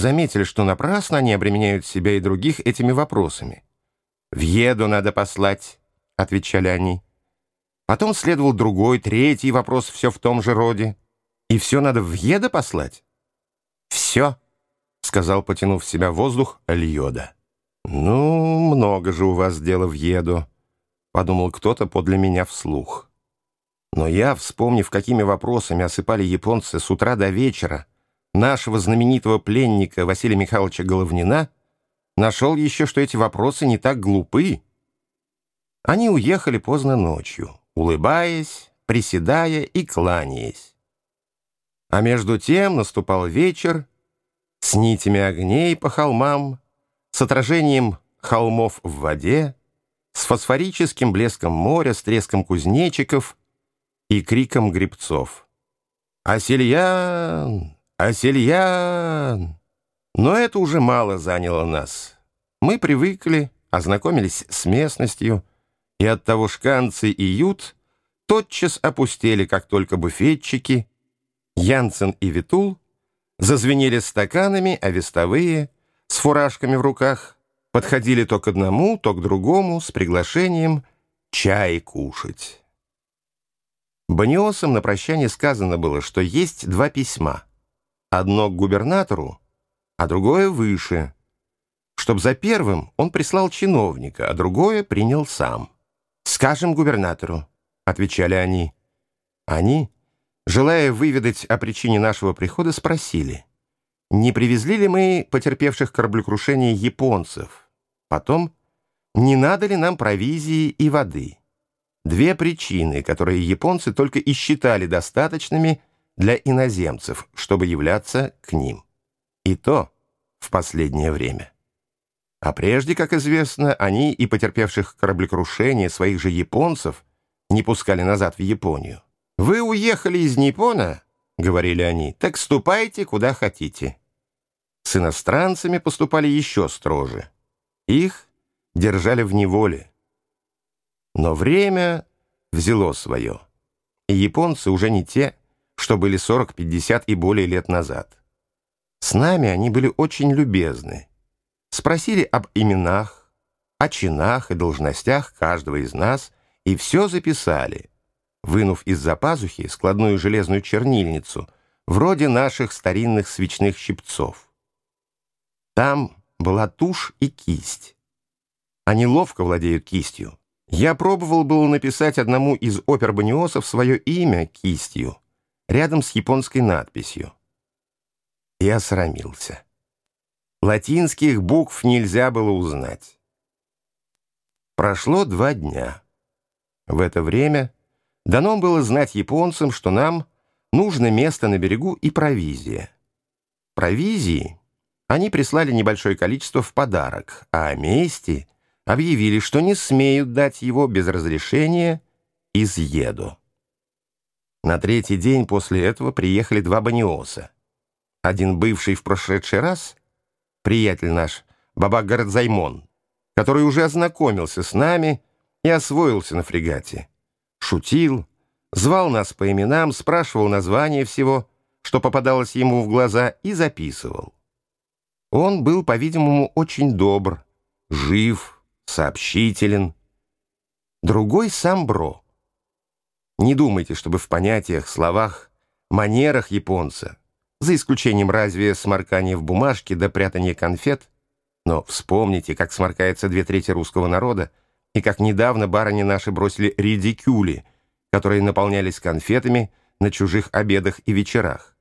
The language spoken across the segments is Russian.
заметили, что напрасно они обременяют себя и других этими вопросами. «В еду надо послать», — отвечали они. Потом следовал другой, третий вопрос все в том же роде. «И все надо в еда послать?» «Все», — сказал, потянув в себя воздух, Льода. «Ну, много же у вас дела в еду», — подумал кто-то подле меня вслух. Но я, вспомнив, какими вопросами осыпали японцы с утра до вечера нашего знаменитого пленника Василия Михайловича Головнина, нашел еще, что эти вопросы не так глупы. Они уехали поздно ночью, улыбаясь, приседая и кланяясь. А между тем наступал вечер с нитями огней по холмам, с отражением холмов в воде, с фосфорическим блеском моря, с треском кузнечиков и криком грибцов. «Асельян! Асельян!» Но это уже мало заняло нас. Мы привыкли, ознакомились с местностью, и оттого шканцы и ют тотчас опустели, как только буфетчики, Янсен и Витул зазвенели стаканами, а вестовые, с фуражками в руках, подходили то к одному, то к другому с приглашением чай кушать. Баниосам на прощание сказано было, что есть два письма. Одно к губернатору, а другое выше. Чтоб за первым он прислал чиновника, а другое принял сам. «Скажем губернатору», — отвечали они. Они, желая выведать о причине нашего прихода, спросили, не привезли ли мы потерпевших кораблекрушение японцев, потом, не надо ли нам провизии и воды. Две причины, которые японцы только и считали достаточными для иноземцев, чтобы являться к ним. И то в последнее время. А прежде, как известно, они и потерпевших кораблекрушение своих же японцев не пускали назад в Японию. «Вы уехали из Япона, — говорили они, — так ступайте, куда хотите». С иностранцами поступали еще строже. Их держали в неволе. Но время взяло свое. И японцы уже не те, что были 40, 50 и более лет назад. С нами они были очень любезны. Спросили об именах, о чинах и должностях каждого из нас и все записали, вынув из-за пазухи складную железную чернильницу, вроде наших старинных свечных щипцов. Там была тушь и кисть. Они ловко владеют кистью. Я пробовал было написать одному из опер-баниосов свое имя кистью, рядом с японской надписью. И осрамился. Латинских букв нельзя было узнать. Прошло два дня. В это время дано было знать японцам, что нам нужно место на берегу и провизия. Провизии они прислали небольшое количество в подарок, а о месте — объявили, что не смеют дать его без разрешения изъеду. На третий день после этого приехали два баниоса. Один бывший в прошедший раз, приятель наш, Баба Городзаймон, который уже ознакомился с нами и освоился на фрегате. Шутил, звал нас по именам, спрашивал название всего, что попадалось ему в глаза, и записывал. Он был, по-видимому, очень добр, жив, сообщителен. Другой — сам Бро. Не думайте, чтобы в понятиях, словах, манерах японца, за исключением разве сморкания в бумажке до прятания конфет, но вспомните, как сморкается две трети русского народа, и как недавно барыни наши бросили редикюли, которые наполнялись конфетами на чужих обедах и вечерах.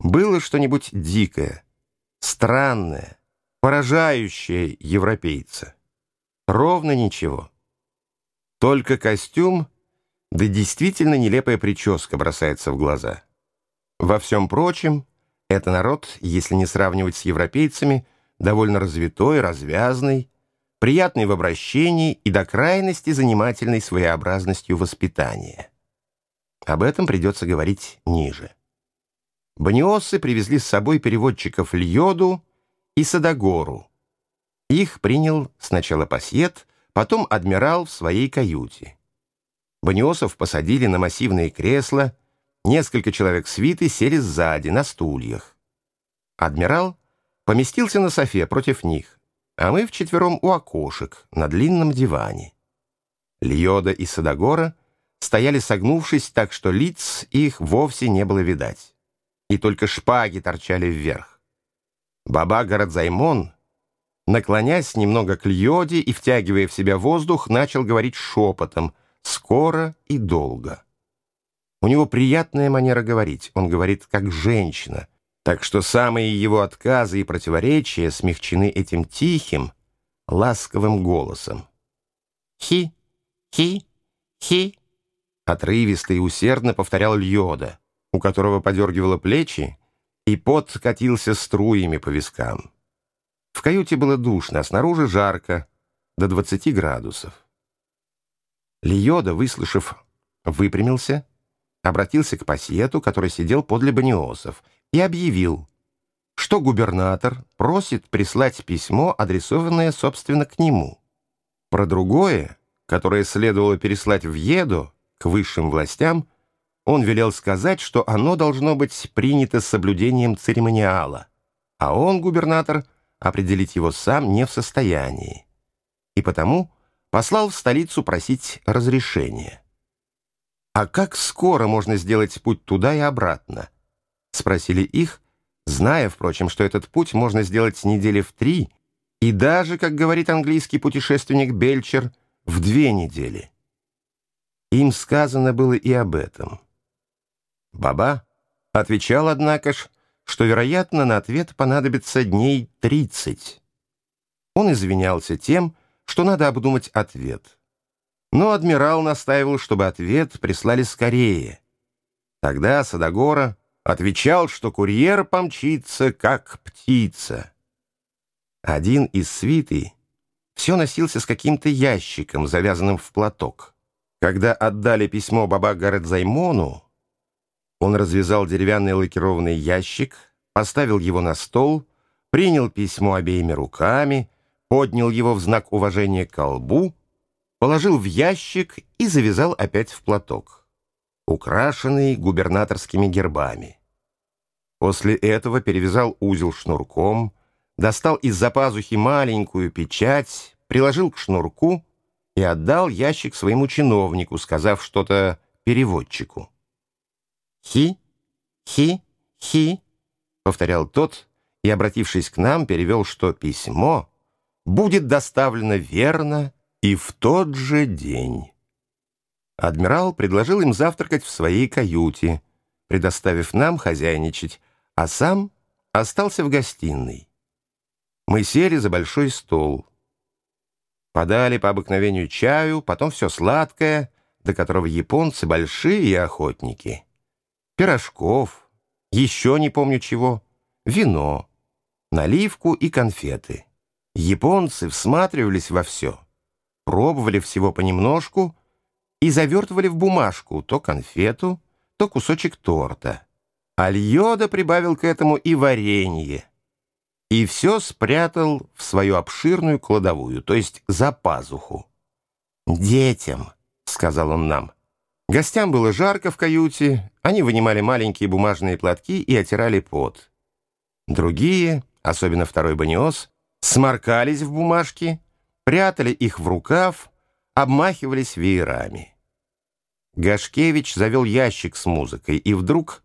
Было что-нибудь дикое, странное, поражающее европейца. Ровно ничего. Только костюм, да действительно нелепая прическа бросается в глаза. Во всем прочем, это народ, если не сравнивать с европейцами, довольно развитой, развязный, приятный в обращении и до крайности занимательной своеобразностью воспитания. Об этом придется говорить ниже. Баниосы привезли с собой переводчиков Льоду и Садогору, их принял сначала пассиет, потом адмирал в своей каюте. Баниосов посадили на массивные кресла, несколько человек свиты сели сзади, на стульях. Адмирал поместился на софе против них, а мы вчетвером у окошек на длинном диване. Льода и Садогора стояли согнувшись так, что лиц их вовсе не было видать, и только шпаги торчали вверх. Баба Городзаймон, наклонясь немного к Льоде и втягивая в себя воздух, начал говорить шепотом, скоро и долго. У него приятная манера говорить, он говорит как женщина, так что самые его отказы и противоречия смягчены этим тихим, ласковым голосом. «Хи, хи, хи», отрывисто и усердно повторял Льода, у которого подергивало плечи, и пот катился струями по вискам. В каюте было душно, а снаружи жарко, до 20 градусов. Льода, выслушав, выпрямился, обратился к пассиету, который сидел подле баниосов, и объявил, что губернатор просит прислать письмо, адресованное, собственно, к нему. Про другое, которое следовало переслать в Еду, к высшим властям, он велел сказать, что оно должно быть принято с соблюдением церемониала, а он, губернатор, определить его сам не в состоянии. И потому послал в столицу просить разрешения. «А как скоро можно сделать путь туда и обратно?» — спросили их, зная, впрочем, что этот путь можно сделать недели в три и даже, как говорит английский путешественник Бельчер, в две недели. Им сказано было и об этом. Баба отвечал, однако ж, что, вероятно, на ответ понадобится дней тридцать. Он извинялся тем, что надо обдумать ответ. Но адмирал настаивал, чтобы ответ прислали скорее. Тогда Садогора отвечал, что курьер помчится, как птица. Один из свиты все носился с каким-то ящиком, завязанным в платок. Когда отдали письмо Баба Гаредзаймону, он развязал деревянный лакированный ящик, поставил его на стол, принял письмо обеими руками, поднял его в знак уважения к колбу, положил в ящик и завязал опять в платок, украшенный губернаторскими гербами. После этого перевязал узел шнурком, достал из-за пазухи маленькую печать, приложил к шнурку и отдал ящик своему чиновнику, сказав что-то переводчику. «Хи, хи, хи», — повторял тот, и, обратившись к нам, перевел, что письмо будет доставлено верно и в тот же день. Адмирал предложил им завтракать в своей каюте, предоставив нам хозяйничать, а сам остался в гостиной. Мы сели за большой стол — Подали по обыкновению чаю, потом все сладкое, до которого японцы большие охотники. Пирожков, еще не помню чего, вино, наливку и конфеты. Японцы всматривались во все, пробовали всего понемножку и завертывали в бумажку то конфету, то кусочек торта. Альода прибавил к этому и варенье и все спрятал в свою обширную кладовую, то есть за пазуху. «Детям», — сказал он нам. Гостям было жарко в каюте, они вынимали маленькие бумажные платки и отирали пот. Другие, особенно второй баниос, сморкались в бумажки, прятали их в рукав, обмахивались веерами. Гашкевич завел ящик с музыкой, и вдруг,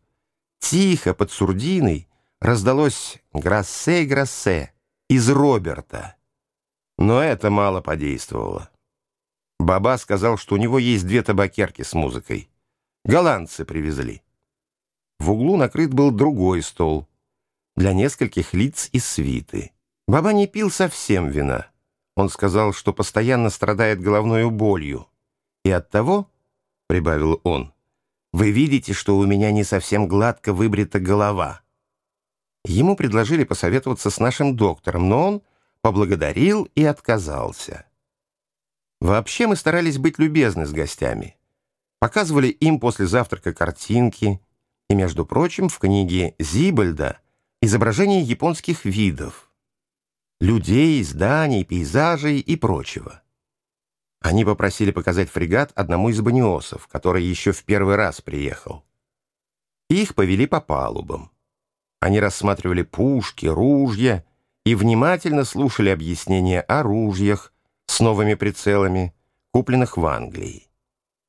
тихо под сурдиной, раздалось «Грассе-Грассе» из Роберта. Но это мало подействовало. Баба сказал, что у него есть две табакерки с музыкой. Голландцы привезли. В углу накрыт был другой стол для нескольких лиц из свиты. Баба не пил совсем вина. Он сказал, что постоянно страдает головной болью. И оттого, — прибавил он, — вы видите, что у меня не совсем гладко выбрита голова. Ему предложили посоветоваться с нашим доктором, но он поблагодарил и отказался. Вообще мы старались быть любезны с гостями. Показывали им после завтрака картинки, и, между прочим, в книге Зибальда изображение японских видов, людей, зданий, пейзажей и прочего. Они попросили показать фрегат одному из баниосов, который еще в первый раз приехал. Их повели по палубам. Они рассматривали пушки, ружья и внимательно слушали объяснения о ружьях с новыми прицелами, купленных в Англии.